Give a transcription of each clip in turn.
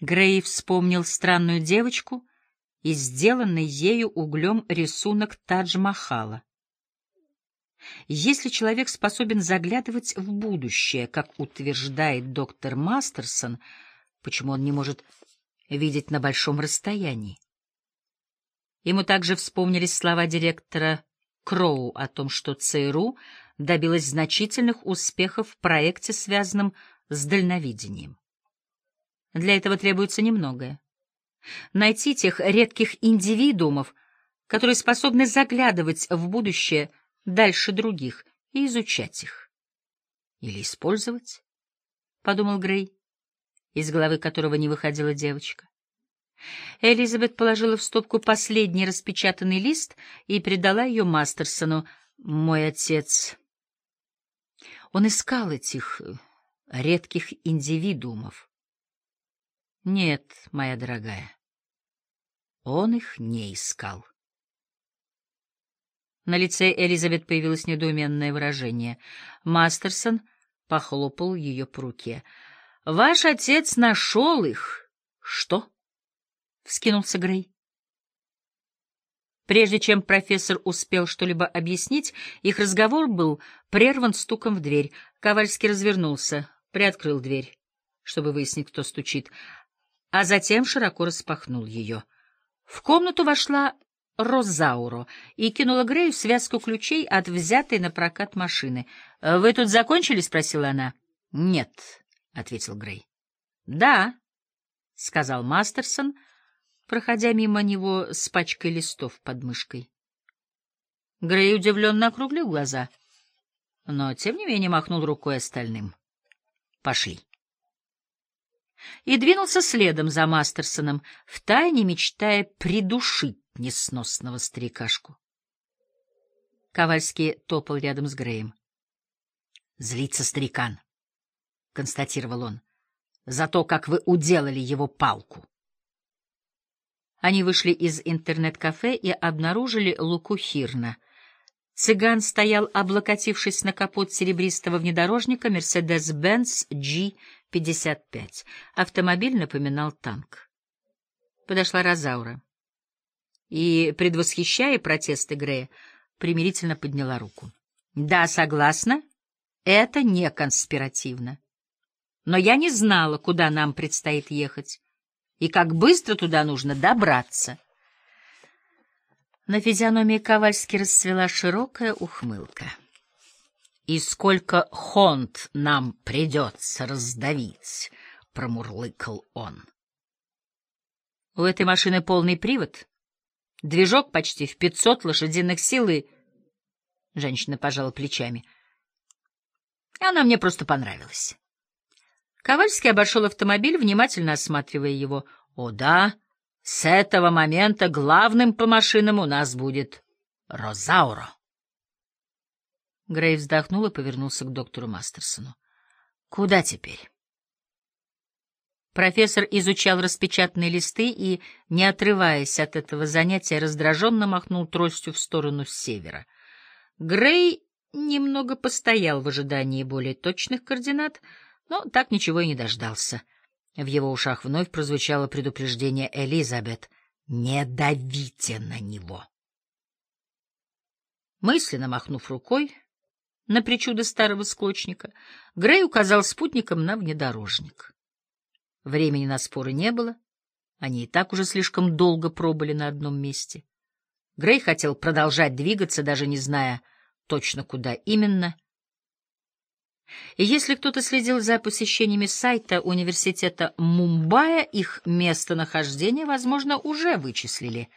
Грей вспомнил странную девочку и сделанный ею углем рисунок Тадж-Махала. Если человек способен заглядывать в будущее, как утверждает доктор Мастерсон, почему он не может видеть на большом расстоянии? Ему также вспомнились слова директора Кроу о том, что ЦРУ добилась значительных успехов в проекте, связанном с дальновидением. Для этого требуется немногое. Найти тех редких индивидуумов, которые способны заглядывать в будущее дальше других и изучать их. Или использовать, — подумал Грей, из головы которого не выходила девочка. Элизабет положила в стопку последний распечатанный лист и передала ее Мастерсону. «Мой отец...» Он искал этих редких индивидуумов. Нет, моя дорогая, он их не искал. На лице Элизабет появилось недоуменное выражение. Мастерсон похлопал ее по руке. — Ваш отец нашел их. — Что? — вскинулся Грей. Прежде чем профессор успел что-либо объяснить, их разговор был прерван стуком в дверь. Ковальский развернулся, приоткрыл дверь, чтобы выяснить, кто стучит, а затем широко распахнул ее. В комнату вошла Розауро и кинула Грею связку ключей от взятой на прокат машины. — Вы тут закончили? — спросила она. — Нет, — ответил Грей. — Да, — сказал Мастерсон, — проходя мимо него с пачкой листов под мышкой. Грей удивленно округлил глаза, но, тем не менее, махнул рукой остальным. «Пошли». И двинулся следом за Мастерсоном, втайне мечтая придушить несносного старикашку. Ковальский топал рядом с Греем. «Злится старикан», — констатировал он, — «за то, как вы уделали его палку». Они вышли из интернет-кафе и обнаружили Луку Хирна. Цыган стоял, облокотившись на капот серебристого внедорожника Mercedes-Benz G55. Автомобиль напоминал танк. Подошла Розаура и, предвосхищая протесты Грея, примирительно подняла руку. «Да, согласна, это не конспиративно. Но я не знала, куда нам предстоит ехать и как быстро туда нужно добраться. На физиономии Ковальски расцвела широкая ухмылка. «И сколько хонт нам придется раздавить!» — промурлыкал он. «У этой машины полный привод, движок почти в пятьсот лошадиных сил и...» Женщина пожала плечами. «Она мне просто понравилась». Ковальский обошел автомобиль, внимательно осматривая его. «О да, с этого момента главным по машинам у нас будет Розауро». Грей вздохнул и повернулся к доктору Мастерсону. «Куда теперь?» Профессор изучал распечатанные листы и, не отрываясь от этого занятия, раздраженно махнул тростью в сторону севера. Грей немного постоял в ожидании более точных координат — но так ничего и не дождался. В его ушах вновь прозвучало предупреждение Элизабет «Не давите на него!». Мысленно махнув рукой на причуды старого склочника, Грей указал спутникам на внедорожник. Времени на споры не было, они и так уже слишком долго пробыли на одном месте. Грей хотел продолжать двигаться, даже не зная точно куда именно — и если кто-то следил за посещениями сайта университета Мумбаи, их местонахождение, возможно, уже вычислили.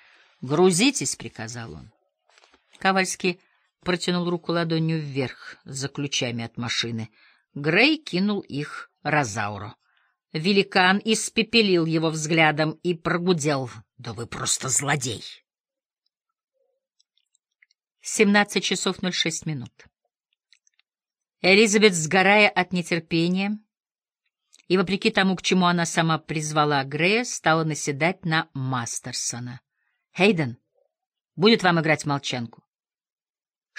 «Грузитесь», — приказал он. Ковальский протянул руку ладонью вверх за ключами от машины. Грей кинул их Розауру. Великан испепелил его взглядом и прогудел. «Да вы просто злодей!» Семнадцать часов ноль шесть минут. Элизабет, сгорая от нетерпения, и, вопреки тому, к чему она сама призвала Грея, стала наседать на Мастерсона. «Хейден, будет вам играть молчанку.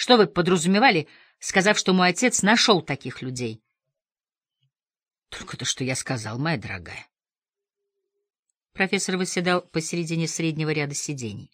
Что вы подразумевали, сказав, что мой отец нашел таких людей?» «Только то, что я сказал, моя дорогая». Профессор восседал посередине среднего ряда сидений.